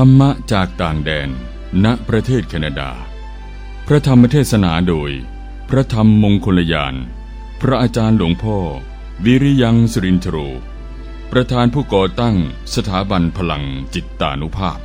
ธรรมะจากต่างแดน ณ ประเทศแคนาดา พระธรรมเทศนาโดย พระธรรมมงคลยาน พระอาจารย์หลวงพ่อ วิริยังสุรินทโรประธานผู้ก่อตั้งสถาบันพลังจิตตานุภาพ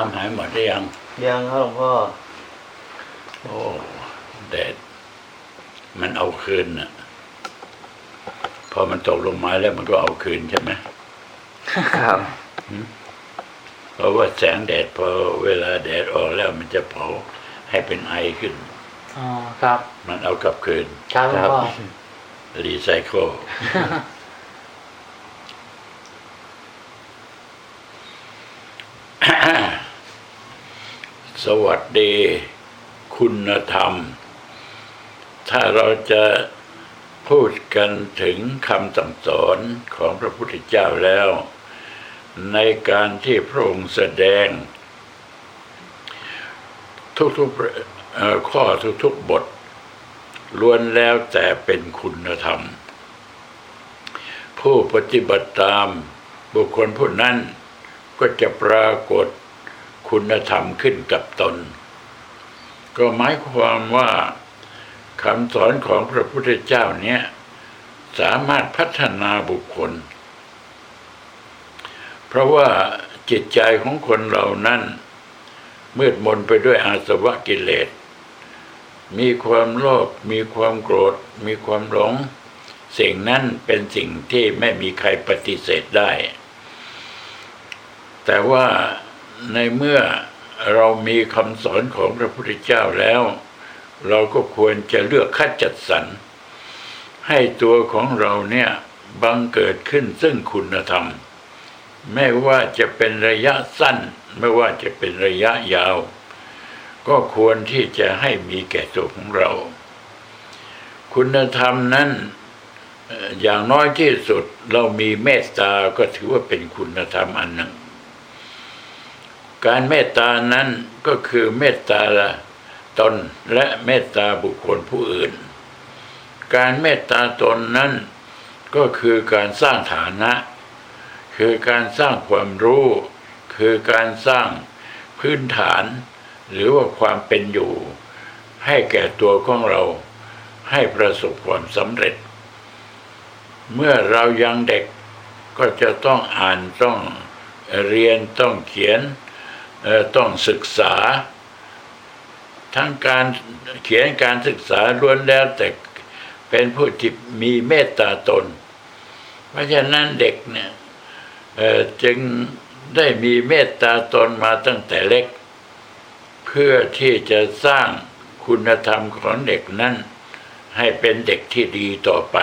น้ำหายหมดหรือยัง ยังครับหลวงพ่อ โอ้แดดมันเอาคืนน่ะ พอมันตกลงมาแล้วมันก็เอาคืนใช่ไหมครับเพราะว่าแสงแดดพอเวลาแดดออกแล้วมันจะเผาให้เป็นไอขึ้นอ๋อครับ มันเอากลับคืน ครับหลวงพ่อรีไซเคิล สวัสดี คุณธรรม ถ้าเราจะพูดกันถึงคำสั่งสอนของพระพุทธเจ้าแล้ว ในการที่พระองค์แสดง ทุกๆข้อทุกๆบทล้วนแล้วแต่เป็นคุณธรรม ผู้ปฏิบัติตามบุคคลผู้นั้นก็จะปรากฏ คุณธรรมขึ้นกับตน ก็หมายความว่าคำสอนของพระพุทธเจ้าเนี้ยสามารถพัฒนาบุคคล เพราะว่าจิตใจของคนเรานั้นมืดมนไปด้วยอาสวะกิเลส มีความโลภ มีความโกรธ มีความหลง สิ่งนั้นเป็นสิ่งที่ไม่มีใครปฏิเสธได้ แต่ว่า ในเมื่อเรามีคำสอนของพระพุทธเจ้าแล้ว เราก็ควรจะเลือกคัดจัดสรร ให้ตัวของเราเนี่ยบังเกิดขึ้นซึ่งคุณธรรม ไม่ว่าจะเป็นระยะสั้น ไม่ว่าจะเป็นระยะยาว ก็ควรที่จะให้มีแก่ตัวของเรา คุณธรรมนั้นอย่างน้อยที่สุดเรามีเมตตาก็ถือว่าเป็นคุณธรรมอันหนึ่ง การเมตตานั้นก็คือเมตตาตนและเมตตาบุคคลผู้อื่น การเมตตาตนนั้นก็คือการสร้างฐานะ คือการสร้างความรู้ คือการสร้างพื้นฐาน หรือว่าความเป็นอยู่ ให้แก่ตัวของเราให้ประสบความสำเร็จ เมื่อเรายังเด็กก็จะต้องอ่านต้องเรียนต้องเขียนเต้องศึกษา ทั้งการเขียนการศึกษาล้วนแล้วแต่เป็นผู้ที่มีเมตตาตน เพราะฉะนั้นเด็กเนี่ยจึงได้มีเมตตาตนมาตั้งแต่เล็ก เพื่อที่จะสร้างคุณธรรมของเด็กนั้น ให้เป็นเด็กที่ดีต่อไป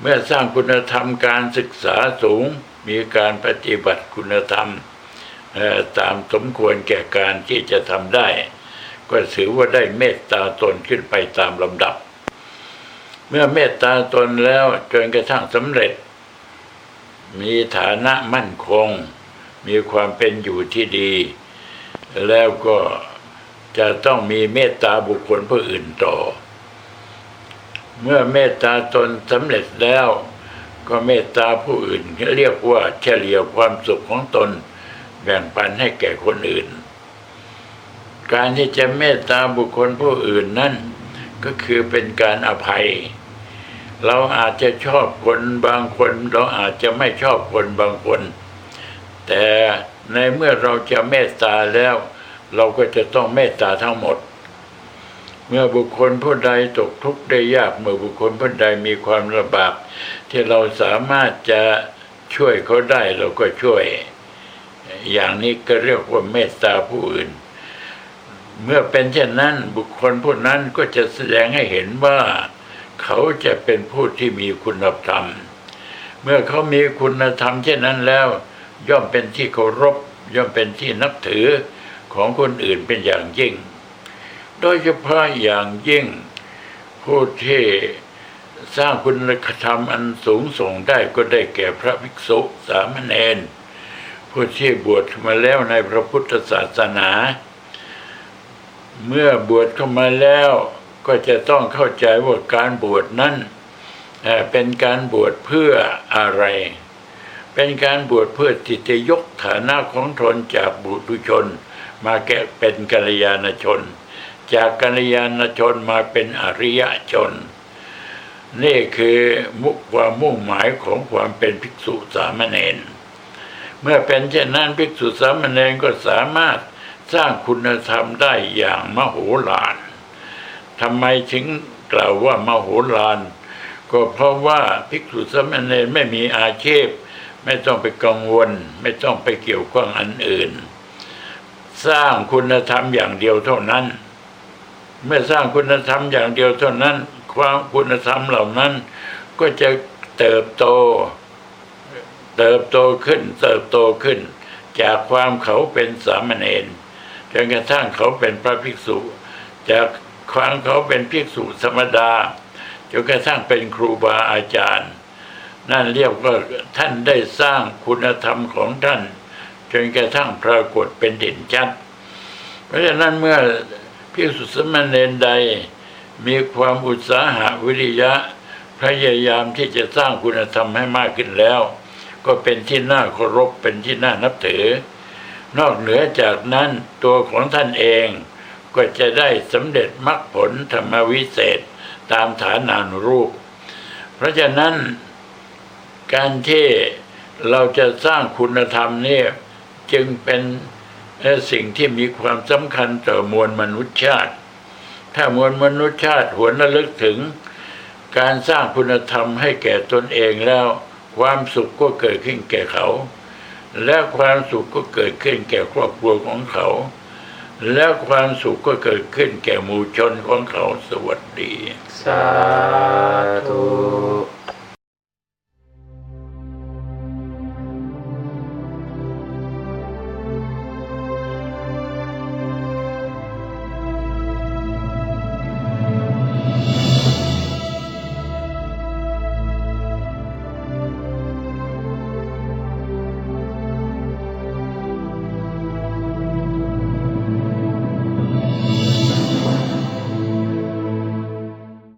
เมื่อสร้างคุณธรรมการศึกษาสูงมีการปฏิบัติคุณธรรม ตามสมควรแก่การที่จะทำได้ ก็ถือว่าได้เมตตาตนขึ้นไปตามลำดับ เมื่อเมตตาตนแล้วจนกระทั่งสำเร็จ มีฐานะมั่นคง มีความเป็นอยู่ที่ดี แล้วก็จะต้องมีเมตตาบุคคลผู้อื่นต่อ เมื่อเมตตาตนสำเร็จแล้ว ก็เมตตาผู้อื่นเรียกว่าเฉลี่ยความสุขของตน แบ่งปันให้แก่คนอื่น การที่จะเมตตาบุคคลผู้อื่นนั่นก็คือเป็นการอภัย เราอาจจะชอบคนบางคน เราอาจจะไม่ชอบคนบางคน แต่ในเมื่อเราจะเมตตาแล้ว เราก็จะต้องเมตตาทั้งหมด เมื่อบุคคลผู้ใดตกทุกข์ได้ยากเมื่อบุคคลผู้ใดมีความลำบากที่เราสามารถจะช่วยเขาได้เราก็ช่วย อย่างนี้ก็เรียกว่าเมตตาผู้อื่น เมื่อเป็นเช่นนั้นบุคคลผู้นั้นก็จะแสดงให้เห็นว่า เขาจะเป็นผู้ที่มีคุณธรรม เมื่อเขามีคุณธรรมเช่นนั้นแล้ว ย่อมเป็นที่เคารพ ย่อมเป็นที่นับถือของคนอื่นเป็นอย่างยิ่ง โดยเฉพาะอย่างยิ่ง ผู้ที่สร้างคุณธรรมอันสูงส่งได้ก็ได้แก่พระภิกษุสามเณร ผู้ที่บวชมาแล้วในพระพุทธศาสนา เมื่อบวชเข้ามาแล้วก็จะต้องเข้าใจว่าการบวชนั้นเป็นการบวชเพื่ออะไร เป็นการบวชเพื่อที่จะยกฐานะของตนจากบุตุชน มาแก่เป็นกัลยาณชน จากกัลยาณชนมาเป็นอริยชน นี่คือมุความมุ่งหมายของความเป็นภิกษุสามเณร เมื่อเป็นเช่นนั้นภิกษุสามเณรก็สามารถสร้างคุณธรรมได้อย่างมโหฬารทำไมถึงกล่าวว่ามโหฬารก็เพราะว่าภิกษุสามเณรไม่มีอาชีพ ไม่ต้องไปกังวล ไม่ต้องไปเกี่ยวข้องอันอื่น สร้างคุณธรรมอย่างเดียวเท่านั้น เมื่อสร้างคุณธรรมอย่างเดียวเท่านั้น ความคุณธรรมเหล่านั้นก็จะเติบโต เติบโตขึ้นเติบโตขึ้น จากความเขาเป็นสามเณรจนกระทั่งเขาเป็นพระภิกษุ จากความเขาเป็นภิกษุธรรมดาจนกระทั่งเป็นครูบาอาจารย์ นั่นเรียกว่าท่านได้สร้างคุณธรรมของท่าน จนกระทั่งปรากฏเป็นเด่นชัด เพราะฉะนั้นเมื่อภิกษุสามเณรใดมีความอุตสาหะวิริยะพยายามที่จะสร้างคุณธรรมให้มากขึ้นแล้ว ก็เป็นที่น่าเคารพเป็นที่น่านับถือ นอกเหนือจากนั้นตัวของท่านเองก็จะได้สำเร็จมรรคผลธรรมวิเศษตามฐานานุรูป เพราะฉะนั้นการที่เราจะสร้างคุณธรรมนี่จึงเป็นสิ่งที่มีความสำคัญต่อมวลมนุษยชาติ ถ้ามวลมนุษยชาติหวนระลึกถึง การสร้างคุณธรรมให้แก่ตนเองแล้ว ความสุขก็เกิดขึ้นแก่เขา และความสุขก็เกิดขึ้นแก่ครอบครัวของเขา และความสุขก็เกิดขึ้นแก่หมู่ชนของเขาสวัสดี สาธุ